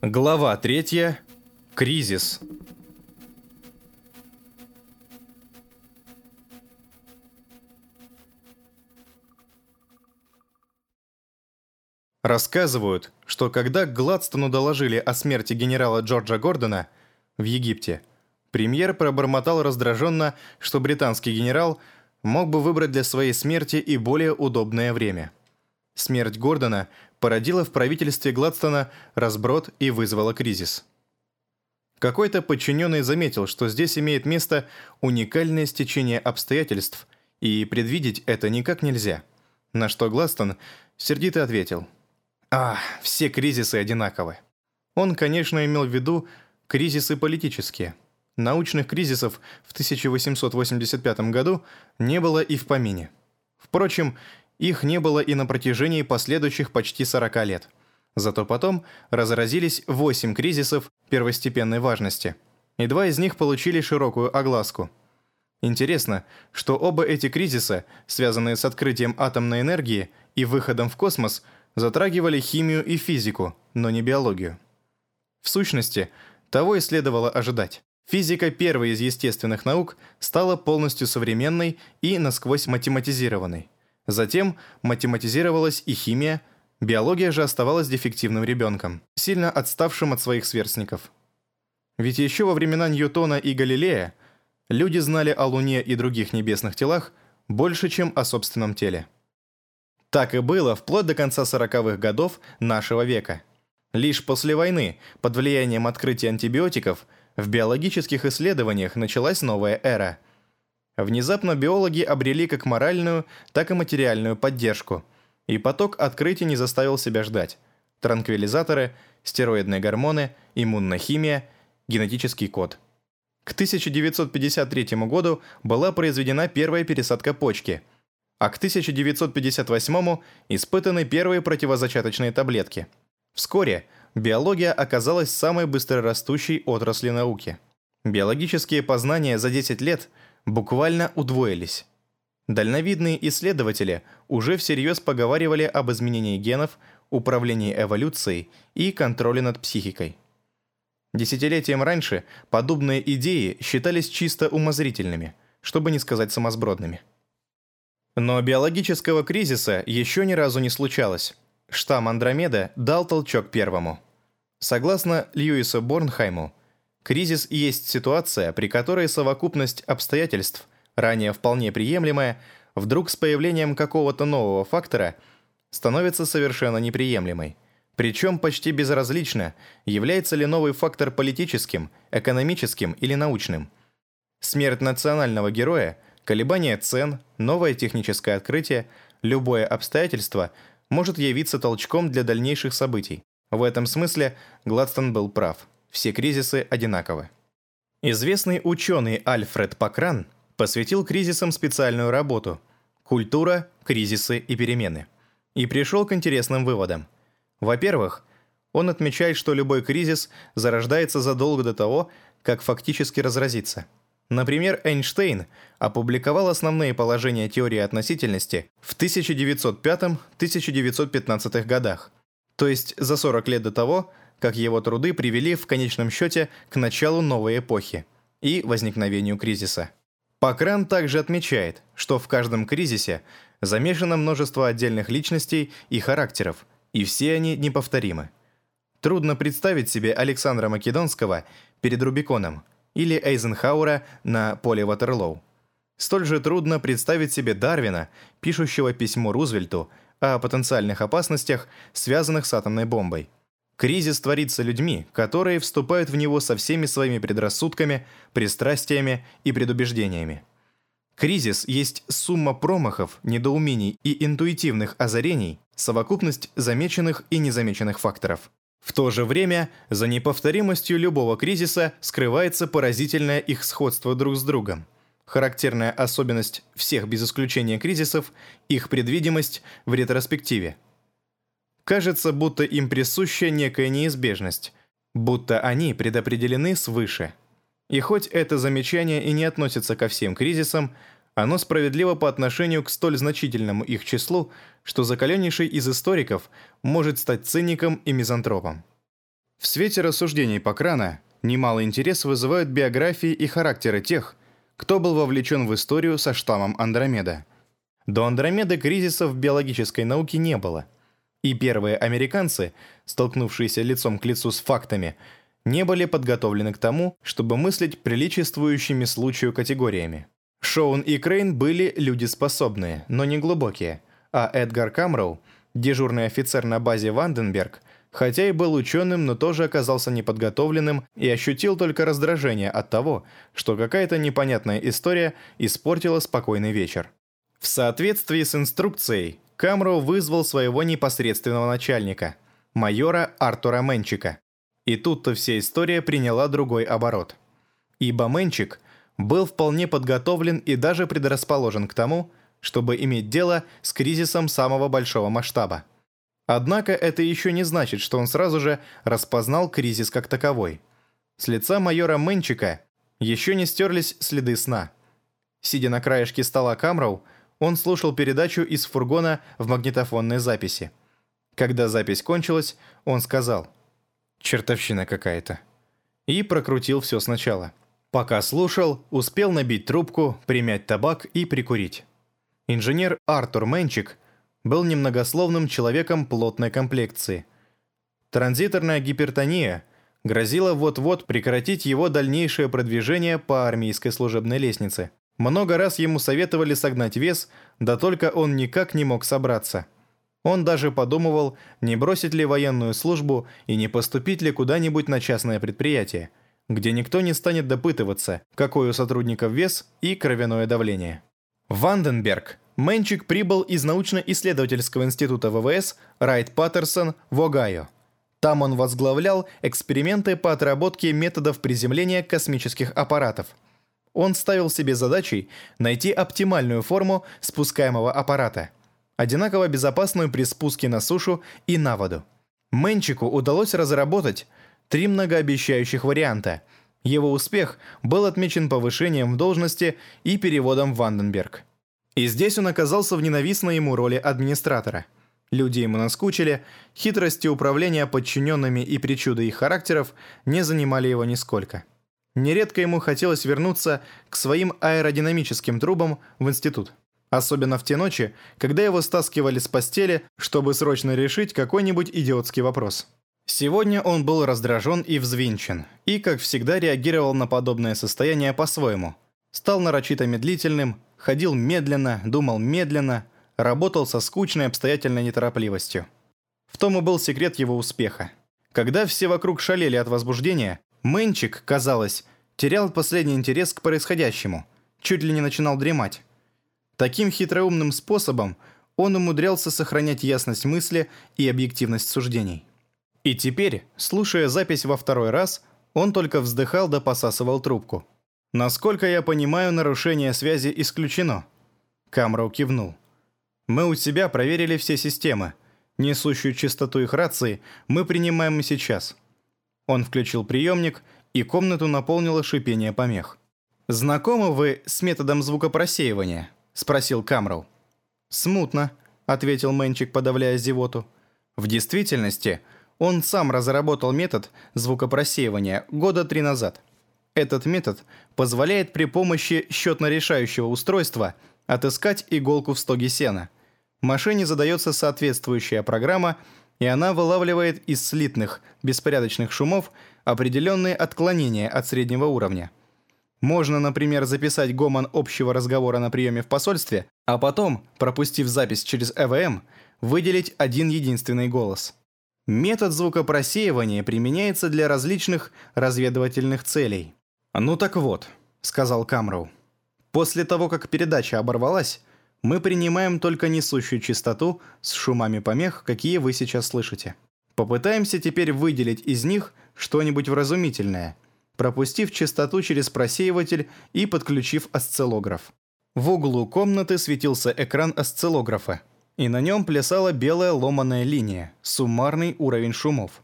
Глава 3. Кризис. Рассказывают, что когда Гладстону доложили о смерти генерала Джорджа Гордона в Египте, премьер пробормотал раздраженно, что британский генерал мог бы выбрать для своей смерти и более удобное время. Смерть Гордона породила в правительстве Гладстона разброд и вызвала кризис. Какой-то подчиненный заметил, что здесь имеет место уникальное стечение обстоятельств, и предвидеть это никак нельзя. На что Гладстон сердито ответил – а, все кризисы одинаковы. Он, конечно, имел в виду кризисы политические. Научных кризисов в 1885 году не было и в помине. Впрочем, их не было и на протяжении последующих почти 40 лет. Зато потом разразились 8 кризисов первостепенной важности, и два из них получили широкую огласку. Интересно, что оба эти кризиса, связанные с открытием атомной энергии и выходом в космос – затрагивали химию и физику, но не биологию. В сущности, того и следовало ожидать. Физика первой из естественных наук стала полностью современной и насквозь математизированной. Затем математизировалась и химия, биология же оставалась дефективным ребенком, сильно отставшим от своих сверстников. Ведь еще во времена Ньютона и Галилея люди знали о Луне и других небесных телах больше, чем о собственном теле. Так и было вплоть до конца 40-х годов нашего века. Лишь после войны, под влиянием открытия антибиотиков, в биологических исследованиях началась новая эра. Внезапно биологи обрели как моральную, так и материальную поддержку, и поток открытий не заставил себя ждать. Транквилизаторы, стероидные гормоны, иммунная химия, генетический код. К 1953 году была произведена первая пересадка почки – а к 1958-му испытаны первые противозачаточные таблетки. Вскоре биология оказалась самой быстрорастущей отрасли науки. Биологические познания за 10 лет буквально удвоились. Дальновидные исследователи уже всерьез поговаривали об изменении генов, управлении эволюцией и контроле над психикой. Десятилетием раньше подобные идеи считались чисто умозрительными, чтобы не сказать самосбродными. Но биологического кризиса еще ни разу не случалось. Штамм Андромеда дал толчок первому. Согласно Льюису Борнхайму, кризис есть ситуация, при которой совокупность обстоятельств, ранее вполне приемлемая, вдруг с появлением какого-то нового фактора становится совершенно неприемлемой. Причем почти безразлично, является ли новый фактор политическим, экономическим или научным. Смерть национального героя – Колебание цен, новое техническое открытие, любое обстоятельство может явиться толчком для дальнейших событий. В этом смысле Гладстон был прав. Все кризисы одинаковы. Известный ученый Альфред Покран посвятил кризисам специальную работу «Культура, кризисы и перемены» и пришел к интересным выводам. Во-первых, он отмечает, что любой кризис зарождается задолго до того, как фактически разразится – Например, Эйнштейн опубликовал основные положения теории относительности в 1905-1915 годах, то есть за 40 лет до того, как его труды привели в конечном счете к началу новой эпохи и возникновению кризиса. Покран также отмечает, что в каждом кризисе замешано множество отдельных личностей и характеров, и все они неповторимы. Трудно представить себе Александра Македонского перед Рубиконом – или Эйзенхауэра на поле Ватерлоу. Столь же трудно представить себе Дарвина, пишущего письмо Рузвельту о потенциальных опасностях, связанных с атомной бомбой. Кризис творится людьми, которые вступают в него со всеми своими предрассудками, пристрастиями и предубеждениями. Кризис есть сумма промахов, недоумений и интуитивных озарений, совокупность замеченных и незамеченных факторов. В то же время за неповторимостью любого кризиса скрывается поразительное их сходство друг с другом. Характерная особенность всех без исключения кризисов – их предвидимость в ретроспективе. Кажется, будто им присуща некая неизбежность, будто они предопределены свыше. И хоть это замечание и не относится ко всем кризисам, оно справедливо по отношению к столь значительному их числу, что закаленнейший из историков может стать циником и мизантропом. В свете рассуждений Покрана немало интереса вызывают биографии и характеры тех, кто был вовлечен в историю со штаммом Андромеда. До Андромеды кризисов в биологической науке не было. И первые американцы, столкнувшиеся лицом к лицу с фактами, не были подготовлены к тому, чтобы мыслить приличествующими случаю категориями. Шоун и Крейн были люди способные, но не глубокие, а Эдгар Камроу, дежурный офицер на базе Ванденберг, хотя и был ученым, но тоже оказался неподготовленным и ощутил только раздражение от того, что какая-то непонятная история испортила спокойный вечер. В соответствии с инструкцией, Камроу вызвал своего непосредственного начальника, майора Артура Менчика. И тут-то вся история приняла другой оборот. Ибо Менчик был вполне подготовлен и даже предрасположен к тому, чтобы иметь дело с кризисом самого большого масштаба. Однако это еще не значит, что он сразу же распознал кризис как таковой. С лица майора Мэнчика еще не стерлись следы сна. Сидя на краешке стола Камроу, он слушал передачу из фургона в магнитофонной записи. Когда запись кончилась, он сказал «Чертовщина какая-то» и прокрутил все сначала. Пока слушал, успел набить трубку, примять табак и прикурить. Инженер Артур Менчик был немногословным человеком плотной комплекции. Транзиторная гипертония грозила вот-вот прекратить его дальнейшее продвижение по армейской служебной лестнице. Много раз ему советовали согнать вес, да только он никак не мог собраться. Он даже подумывал, не бросить ли военную службу и не поступить ли куда-нибудь на частное предприятие – где никто не станет допытываться, какой у сотрудников вес и кровяное давление. Ванденберг. Мэнчик прибыл из научно-исследовательского института ВВС Райт Паттерсон в Огайо. Там он возглавлял эксперименты по отработке методов приземления космических аппаратов. Он ставил себе задачей найти оптимальную форму спускаемого аппарата, одинаково безопасную при спуске на сушу и на воду. Мэнчику удалось разработать три многообещающих варианта. Его успех был отмечен повышением в должности и переводом в Ванденберг. И здесь он оказался в ненавистной ему роли администратора. Люди ему наскучили, хитрости управления подчиненными и причуды их характеров не занимали его нисколько. Нередко ему хотелось вернуться к своим аэродинамическим трубам в институт. Особенно в те ночи, когда его стаскивали с постели, чтобы срочно решить какой-нибудь идиотский вопрос. Сегодня он был раздражен и взвинчен, и, как всегда, реагировал на подобное состояние по-своему. Стал нарочито медлительным, ходил медленно, думал медленно, работал со скучной обстоятельной неторопливостью. В том и был секрет его успеха. Когда все вокруг шалели от возбуждения, Мэнчик, казалось, терял последний интерес к происходящему, чуть ли не начинал дремать. Таким хитроумным способом он умудрялся сохранять ясность мысли и объективность суждений. И теперь, слушая запись во второй раз, он только вздыхал да посасывал трубку. «Насколько я понимаю, нарушение связи исключено». Камроу кивнул. «Мы у себя проверили все системы. Несущую частоту их рации мы принимаем и сейчас». Он включил приемник, и комнату наполнило шипение помех. «Знакомы вы с методом звукопросеивания?» – спросил Камроу. «Смутно», – ответил Мэнчик, подавляя зевоту. «В действительности – он сам разработал метод звукопросеивания года три назад. Этот метод позволяет при помощи счетно-решающего устройства отыскать иголку в стоге сена. Машине задается соответствующая программа, и она вылавливает из слитных, беспорядочных шумов определенные отклонения от среднего уровня. Можно, например, записать гомон общего разговора на приеме в посольстве, а потом, пропустив запись через ЭВМ, выделить один единственный голос. Метод звукопросеивания применяется для различных разведывательных целей. «Ну так вот», — сказал Камроу. «После того, как передача оборвалась, мы принимаем только несущую частоту с шумами помех, какие вы сейчас слышите. Попытаемся теперь выделить из них что-нибудь вразумительное, пропустив частоту через просеиватель и подключив осциллограф. В углу комнаты светился экран осциллографа, и на нем плясала белая ломаная линия, суммарный уровень шумов.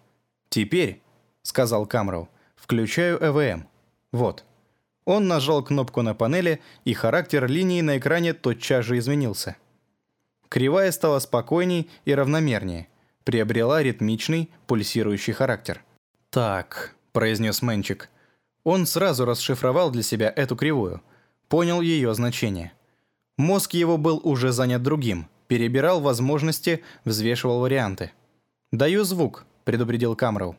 «Теперь», — сказал Камроу, — «включаю ЭВМ. Вот». Он нажал кнопку на панели, и характер линии на экране тотчас же изменился. Кривая стала спокойней и равномернее, приобрела ритмичный, пульсирующий характер. «Так», — произнес Мэнчик. Он сразу расшифровал для себя эту кривую, понял ее значение. Мозг его был уже занят другим, перебирал возможности, взвешивал варианты. «Даю звук», — предупредил Камроу.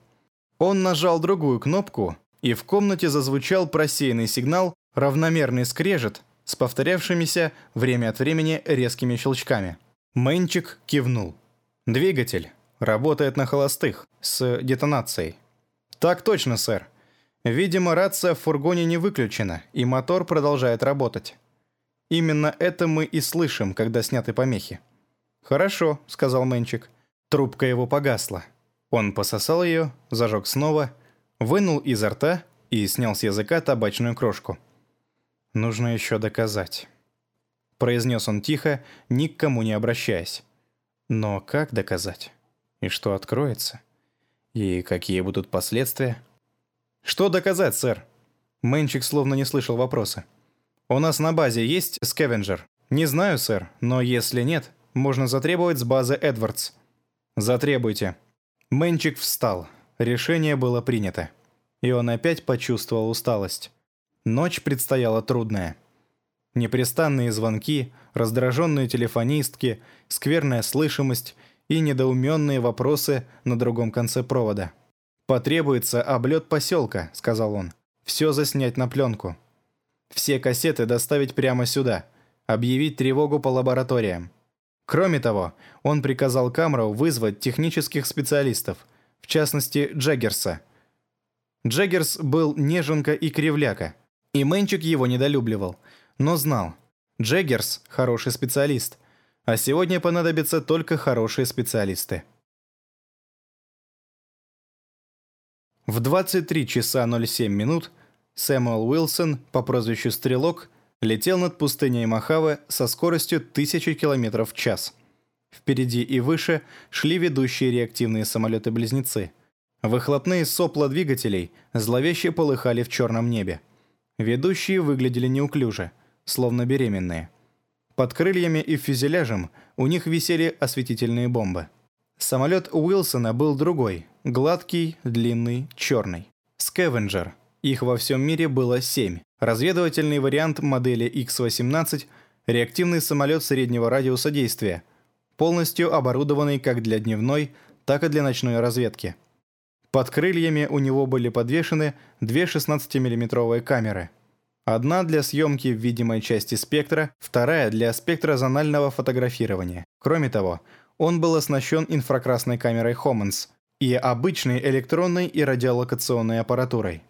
Он нажал другую кнопку, и в комнате зазвучал просеянный сигнал, равномерный скрежет с повторявшимися время от времени резкими щелчками. Мэнчик кивнул. «Двигатель. Работает на холостых, с детонацией». «Так точно, сэр. Видимо, рация в фургоне не выключена, и мотор продолжает работать. Именно это мы и слышим, когда сняты помехи». «Хорошо», — сказал Мэнчик. Трубка его погасла. Он пососал ее, зажег снова, вынул изо рта и снял с языка табачную крошку. «Нужно еще доказать», — произнес он тихо, ни к кому не обращаясь. «Но как доказать? И что откроется? И какие будут последствия?» «Что доказать, сэр?» Мэнчик словно не слышал вопроса. «У нас на базе есть скевенджер?» «Не знаю, сэр, но если нет, можно затребовать с базы Эдвардс». «Затребуйте», Мэнчик встал. Решение было принято. И он опять почувствовал усталость. Ночь предстояла трудная. Непрестанные звонки, раздраженные телефонистки, скверная слышимость и недоуменные вопросы на другом конце провода. «Потребуется облет поселка», — сказал он. «Все заснять на пленку. Все кассеты доставить прямо сюда. Объявить тревогу по лабораториям. Кроме того, он приказал Камроу вызвать технических специалистов, в частности Джаггерса. Джаггерс был неженка и кривляка, и Мэнчик его недолюбливал, но знал, Джаггерс – хороший специалист, а сегодня понадобятся только хорошие специалисты. В 23 часа 07 минут Сэмюэл Уилсон по прозвищу Стрелок летел над пустыней Махаве со скоростью 1000 км в час. Впереди и выше шли ведущие реактивные самолеты-близнецы. Выхлопные сопла двигателей зловеще полыхали в черном небе. Ведущие выглядели неуклюже, словно беременные. Под крыльями и фюзеляжем у них висели осветительные бомбы. Самолет Уилсона был другой, гладкий, длинный, черный. Скевенджер. Их во всем мире было семь. Разведывательный вариант модели X-18 – реактивный самолет среднего радиуса действия, полностью оборудованный как для дневной, так и для ночной разведки. Под крыльями у него были подвешены две 16-мм камеры. Одна для съемки в видимой части спектра, вторая для спектрозонального фотографирования. Кроме того, он был оснащен инфракрасной камерой Homans и обычной электронной и радиолокационной аппаратурой.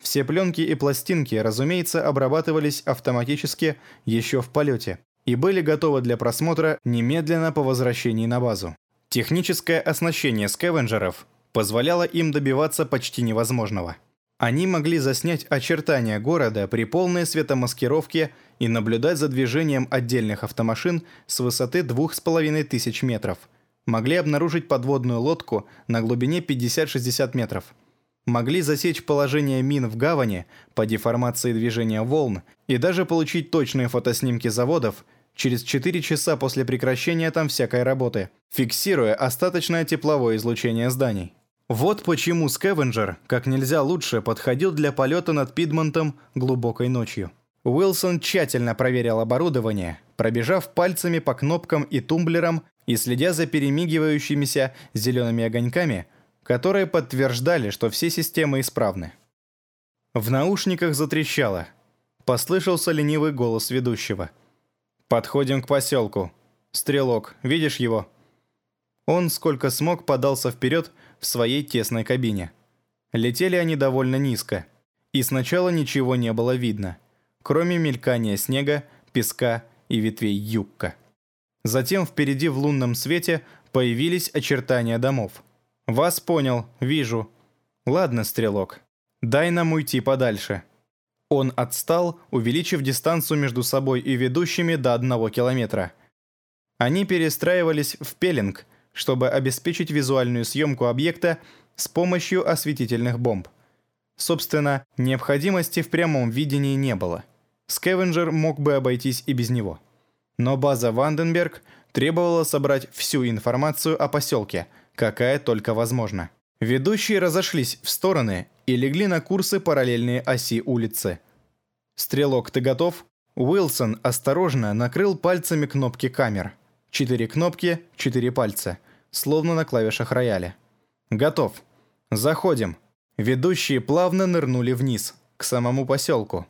Все пленки и пластинки, разумеется, обрабатывались автоматически еще в полете и были готовы для просмотра немедленно по возвращении на базу. Техническое оснащение скавенджеров позволяло им добиваться почти невозможного. Они могли заснять очертания города при полной светомаскировке и наблюдать за движением отдельных автомашин с высоты 2500 метров. Могли обнаружить подводную лодку на глубине 50-60 метров – могли засечь положение мин в гавани по деформации движения волн и даже получить точные фотоснимки заводов через 4 часа после прекращения там всякой работы, фиксируя остаточное тепловое излучение зданий. Вот почему Скевенджер как нельзя лучше подходил для полета над Пидмонтом глубокой ночью. Уилсон тщательно проверял оборудование, пробежав пальцами по кнопкам и тумблерам и следя за перемигивающимися зелеными огоньками – которые подтверждали, что все системы исправны. В наушниках затрещало. Послышался ленивый голос ведущего. «Подходим к поселку. Стрелок, видишь его?» Он, сколько смог, подался вперед в своей тесной кабине. Летели они довольно низко, и сначала ничего не было видно, кроме мелькания снега, песка и ветвей юбка. Затем впереди в лунном свете появились очертания домов – «Вас понял, вижу. Ладно, стрелок, дай нам уйти подальше». Он отстал, увеличив дистанцию между собой и ведущими до одного километра. Они перестраивались в пеленг, чтобы обеспечить визуальную съемку объекта с помощью осветительных бомб. Собственно, необходимости в прямом видении не было. Скевенджер мог бы обойтись и без него. Но база Ванденберг требовала собрать всю информацию о поселке – какая только возможна. Ведущие разошлись в стороны и легли на курсы параллельные оси улицы. «Стрелок, ты готов?» Уилсон осторожно накрыл пальцами кнопки камер. Четыре кнопки, четыре пальца, словно на клавишах рояля. «Готов. Заходим». Ведущие плавно нырнули вниз, к самому поселку.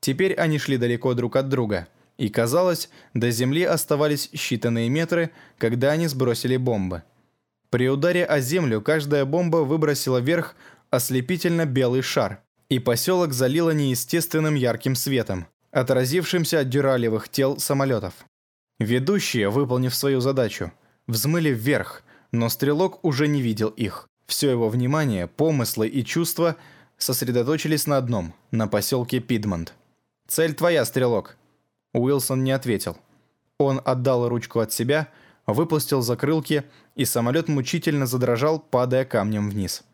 Теперь они шли далеко друг от друга, и, казалось, до земли оставались считанные метры, когда они сбросили бомбы. При ударе о землю каждая бомба выбросила вверх ослепительно белый шар, и поселок залило неестественным ярким светом, отразившимся от дюралевых тел самолетов. Ведущие, выполнив свою задачу, взмыли вверх, но стрелок уже не видел их. Все его внимание, помыслы и чувства сосредоточились на одном – на поселке Пидмонт. «Цель твоя, стрелок!» Уилсон не ответил. Он отдал ручку от себя, выпустил закрылки, и самолет мучительно задрожал, падая камнем вниз.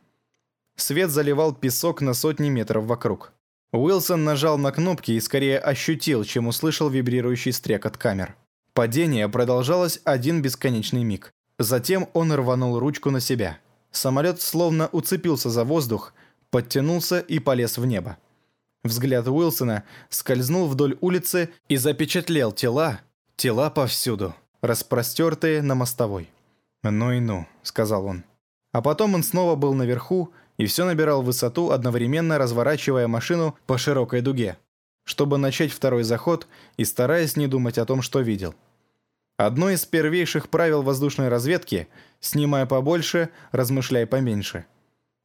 Свет заливал песок на сотни метров вокруг. Уилсон нажал на кнопки и скорее ощутил, чем услышал вибрирующий стрекот камер. Падение продолжалось один бесконечный миг. Затем он рванул ручку на себя. Самолет словно уцепился за воздух, подтянулся и полез в небо. Взгляд Уилсона скользнул вдоль улицы и запечатлел тела, тела повсюду, распростертые на мостовой. «Ну и ну», — сказал он. А потом он снова был наверху и все набирал высоту, одновременно разворачивая машину по широкой дуге, чтобы начать второй заход и стараясь не думать о том, что видел. Одно из первейших правил воздушной разведки – снимая побольше, размышляй поменьше.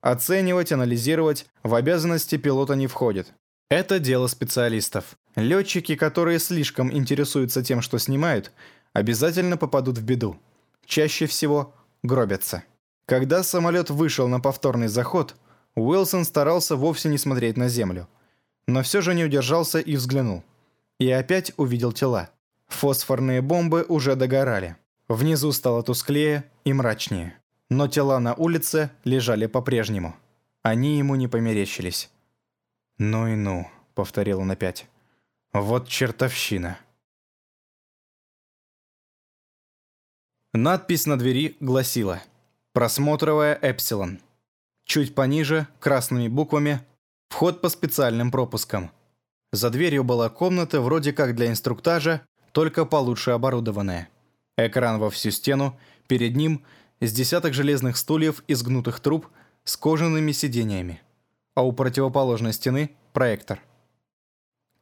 Оценивать, анализировать в обязанности пилота не входит. Это дело специалистов. Летчики, которые слишком интересуются тем, что снимают, обязательно попадут в беду. Чаще всего гробятся. Когда самолет вышел на повторный заход, Уилсон старался вовсе не смотреть на землю. Но все же не удержался и взглянул. И опять увидел тела. Фосфорные бомбы уже догорали. Внизу стало тусклее и мрачнее. Но тела на улице лежали по-прежнему. Они ему не померещились. «Ну и ну», — повторил он опять. «Вот чертовщина». Надпись на двери гласила «Просмотровая Эпсилон». Чуть пониже, красными буквами, вход по специальным пропускам. За дверью была комната вроде как для инструктажа, только получше оборудованная. Экран во всю стену, перед ним с десяток железных стульев из гнутых труб с кожаными сиденьями. А у противоположной стены – проектор.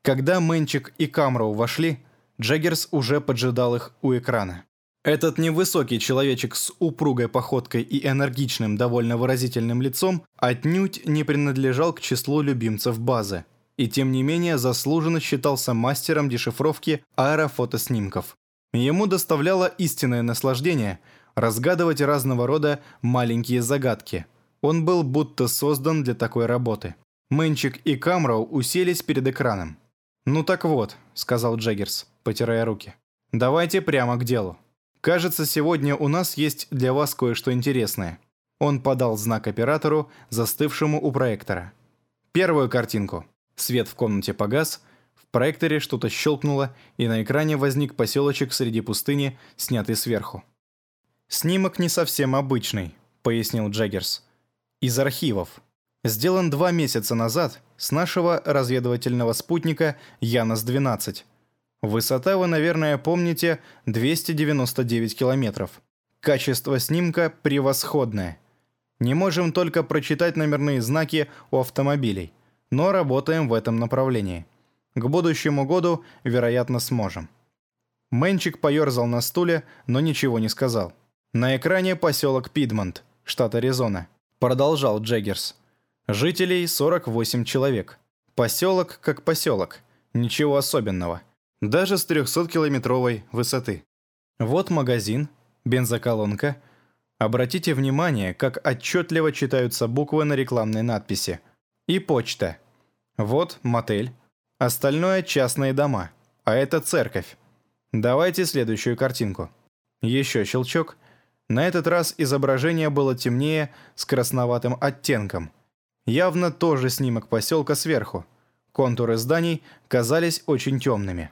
Когда Мэнчик и Камроу вошли, Джаггерс уже поджидал их у экрана. Этот невысокий человечек с упругой походкой и энергичным, довольно выразительным лицом отнюдь не принадлежал к числу любимцев базы – и тем не менее заслуженно считался мастером дешифровки аэрофотоснимков. Ему доставляло истинное наслаждение разгадывать разного рода маленькие загадки. Он был будто создан для такой работы. Мэнчик и Камроу уселись перед экраном. «Ну так вот», — сказал Джаггерс, потирая руки. «Давайте прямо к делу. Кажется, сегодня у нас есть для вас кое-что интересное». Он подал знак оператору, застывшему у проектора. «Первую картинку. Свет в комнате погас, в проекторе что-то щелкнуло, и на экране возник поселочек среди пустыни, снятый сверху. «Снимок не совсем обычный», — пояснил Джаггерс. «Из архивов. Сделан два месяца назад с нашего разведывательного спутника Янос-12. Высота, вы, наверное, помните, 299 километров. Качество снимка превосходное. Не можем только прочитать номерные знаки у автомобилей но работаем в этом направлении. К будущему году, вероятно, сможем». Мэнчик поерзал на стуле, но ничего не сказал. На экране поселок Пидмонт, штат Аризона. Продолжал Джеггерс. Жителей 48 человек. Поселок как поселок. Ничего особенного. Даже с 300-километровой высоты. Вот магазин, бензоколонка. Обратите внимание, как отчетливо читаются буквы на рекламной надписи – и почта. Вот мотель. Остальное частные дома. А это церковь. Давайте следующую картинку. Еще щелчок. На этот раз изображение было темнее, с красноватым оттенком. Явно тоже снимок поселка сверху. Контуры зданий казались очень темными.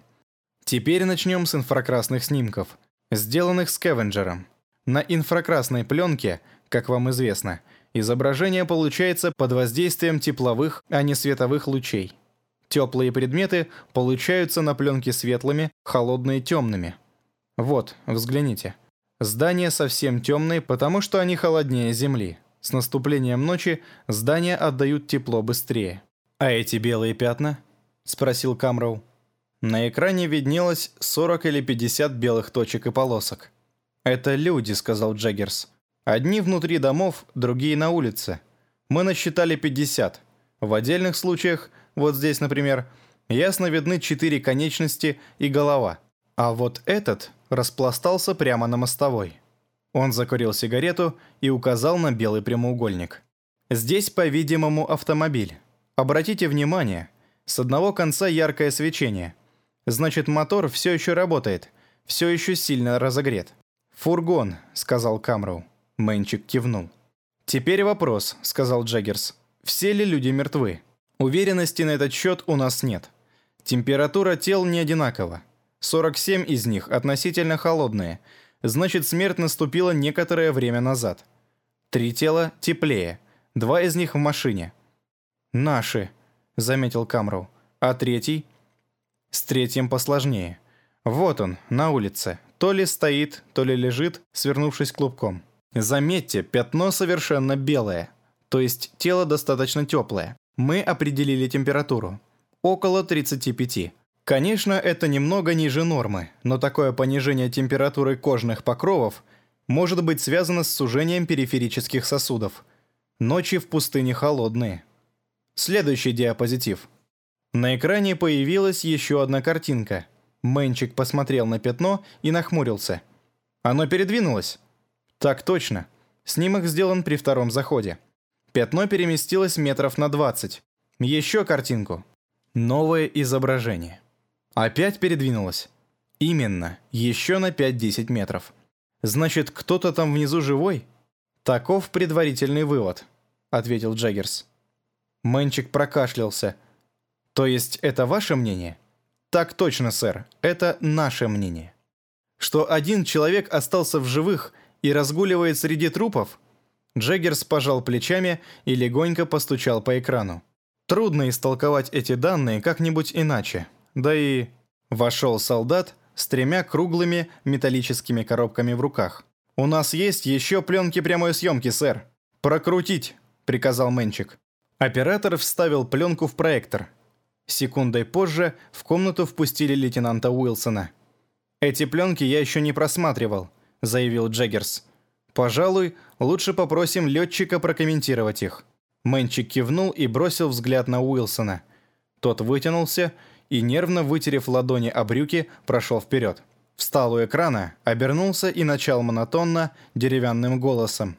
Теперь начнем с инфракрасных снимков, сделанных Скевенджером. На инфракрасной пленке, как вам известно, Изображение получается под воздействием тепловых, а не световых лучей. Теплые предметы получаются на пленке светлыми, холодные темными. Вот, взгляните. Здания совсем темные, потому что они холоднее Земли. С наступлением ночи здания отдают тепло быстрее. «А эти белые пятна?» – спросил Камроу. На экране виднелось 40 или 50 белых точек и полосок. «Это люди», – сказал Джаггерс. «Одни внутри домов, другие на улице. Мы насчитали 50. В отдельных случаях, вот здесь, например, ясно видны четыре конечности и голова. А вот этот распластался прямо на мостовой. Он закурил сигарету и указал на белый прямоугольник. Здесь, по-видимому, автомобиль. Обратите внимание, с одного конца яркое свечение. Значит, мотор все еще работает, все еще сильно разогрет. «Фургон», — сказал Камроу. Мэнчик кивнул. «Теперь вопрос», — сказал Джаггерс. «Все ли люди мертвы? Уверенности на этот счет у нас нет. Температура тел не одинакова. 47 из них относительно холодные, значит смерть наступила некоторое время назад. Три тела теплее, два из них в машине. «Наши», — заметил Камроу. «А третий?» «С третьим посложнее. Вот он, на улице. То ли стоит, то ли лежит, свернувшись клубком. Заметьте, пятно совершенно белое, то есть тело достаточно теплое. Мы определили температуру. Около 35. Конечно, это немного ниже нормы, но такое понижение температуры кожных покровов может быть связано с сужением периферических сосудов. Ночи в пустыне холодные. Следующий диапозитив. На экране появилась еще одна картинка. Мэнчик посмотрел на пятно и нахмурился. Оно передвинулось? Так точно. Снимок сделан при втором заходе. Пятно переместилось метров на 20. Еще картинку. Новое изображение. Опять передвинулась? Именно, еще на 5-10 метров. Значит, кто-то там внизу живой? Таков предварительный вывод, ответил Джаггерс. Мэнчик прокашлялся. То есть это ваше мнение? Так точно, сэр, это наше мнение. Что один человек остался в живых и разгуливает среди трупов? Джаггерс пожал плечами и легонько постучал по экрану. Трудно истолковать эти данные как-нибудь иначе. Да и вошел солдат с тремя круглыми металлическими коробками в руках. «У нас есть еще пленки прямой съемки, сэр». «Прокрутить», — приказал Мэнчик. Оператор вставил пленку в проектор. Секундой позже в комнату впустили лейтенанта Уилсона. «Эти пленки я еще не просматривал», — заявил Джеггерс. «Пожалуй, лучше попросим летчика прокомментировать их». Мэнчик кивнул и бросил взгляд на Уилсона. Тот вытянулся и, нервно вытерев ладони о брюки, прошел вперед. Встал у экрана, обернулся и начал монотонно, деревянным голосом.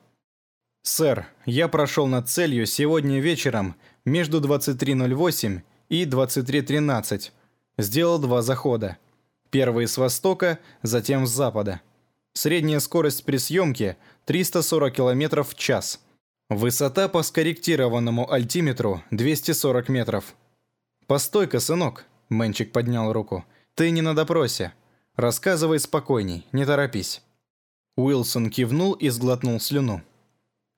«Сэр, я прошел над целью сегодня вечером между 23.08 и 23.13. Сделал два захода. Первый с востока, затем с запада. Средняя скорость при съемке 340 км в час. Высота по скорректированному альтиметру 240 метров. «Постой-ка, сынок», Мэнчик поднял руку. «Ты не на допросе. Рассказывай спокойней, не торопись». Уилсон кивнул и сглотнул слюну.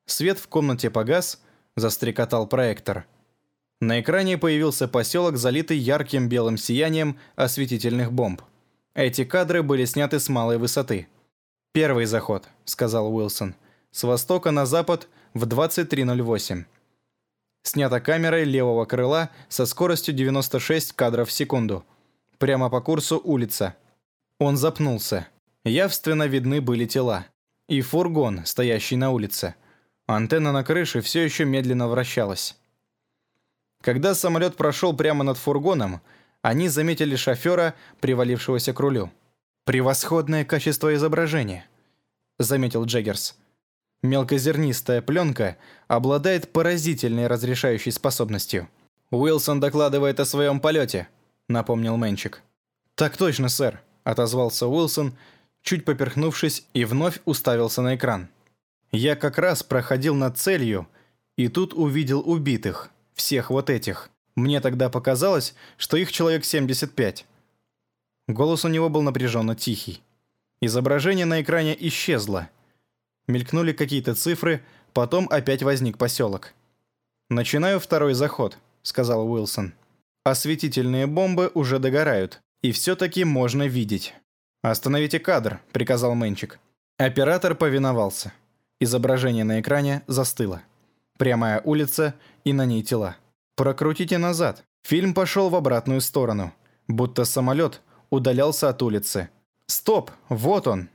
Свет в комнате погас, застрекотал проектор. На экране появился поселок, залитый ярким белым сиянием осветительных бомб. Эти кадры были сняты с малой высоты. «Первый заход», — сказал Уилсон. «С востока на запад в 23.08». Снято камерой левого крыла со скоростью 96 кадров в секунду. Прямо по курсу улица. Он запнулся. Явственно видны были тела. И фургон, стоящий на улице. Антенна на крыше все еще медленно вращалась. Когда самолет прошел прямо над фургоном, они заметили шофера, привалившегося к рулю. «Превосходное качество изображения», — заметил Джеггерс. Мелкозернистая пленка обладает поразительной разрешающей способностью. «Уилсон докладывает о своем полете», — напомнил Мэнчик. «Так точно, сэр», — отозвался Уилсон, чуть поперхнувшись и вновь уставился на экран. «Я как раз проходил над целью, и тут увидел убитых, всех вот этих. Мне тогда показалось, что их человек 75». Голос у него был напряженно тихий. Изображение на экране исчезло — Мелькнули какие-то цифры, потом опять возник поселок. «Начинаю второй заход», — сказал Уилсон. «Осветительные бомбы уже догорают, и все-таки можно видеть». «Остановите кадр», — приказал Мэнчик. Оператор повиновался. Изображение на экране застыло. Прямая улица и на ней тела. Прокрутите назад. Фильм пошел в обратную сторону, будто самолет удалялся от улицы. Стоп, вот он.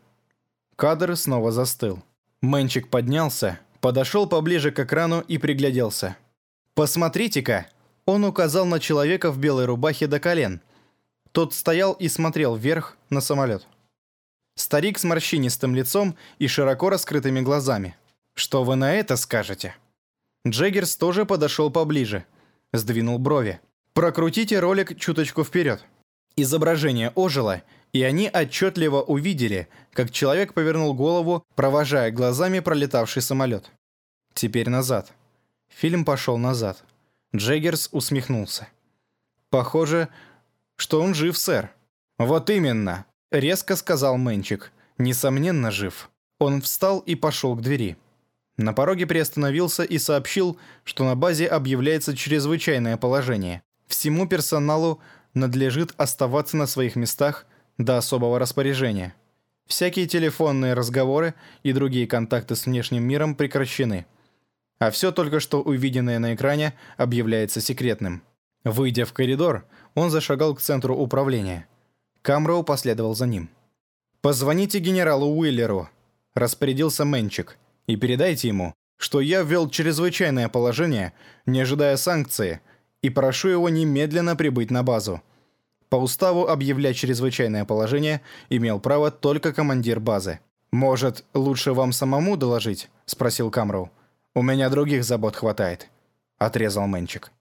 Кадр снова застыл. Мэнчик поднялся, подошел поближе к экрану и пригляделся. «Посмотрите-ка!» Он указал на человека в белой рубахе до колен. Тот стоял и смотрел вверх на самолет. Старик с морщинистым лицом и широко раскрытыми глазами. «Что вы на это скажете?» Джеггерс тоже подошел поближе. Сдвинул брови. «Прокрутите ролик чуточку вперед». Изображение ожило, и они отчетливо увидели, как человек повернул голову, провожая глазами пролетавший самолет. Теперь назад. Фильм пошел назад. Джеггерс усмехнулся. «Похоже, что он жив, сэр». «Вот именно», — резко сказал Мэнчик. «Несомненно, жив». Он встал и пошел к двери. На пороге приостановился и сообщил, что на базе объявляется чрезвычайное положение. Всему персоналу надлежит оставаться на своих местах до особого распоряжения. Всякие телефонные разговоры и другие контакты с внешним миром прекращены. А все только что увиденное на экране объявляется секретным. Выйдя в коридор, он зашагал к центру управления. Камроу последовал за ним. «Позвоните генералу Уиллеру», – распорядился Мэнчик – и передайте ему, что я ввел чрезвычайное положение, не ожидая санкции, и прошу его немедленно прибыть на базу. По уставу объявлять чрезвычайное положение имел право только командир базы. «Может, лучше вам самому доложить?» – спросил Камроу. «У меня других забот хватает», – отрезал Мэнчик.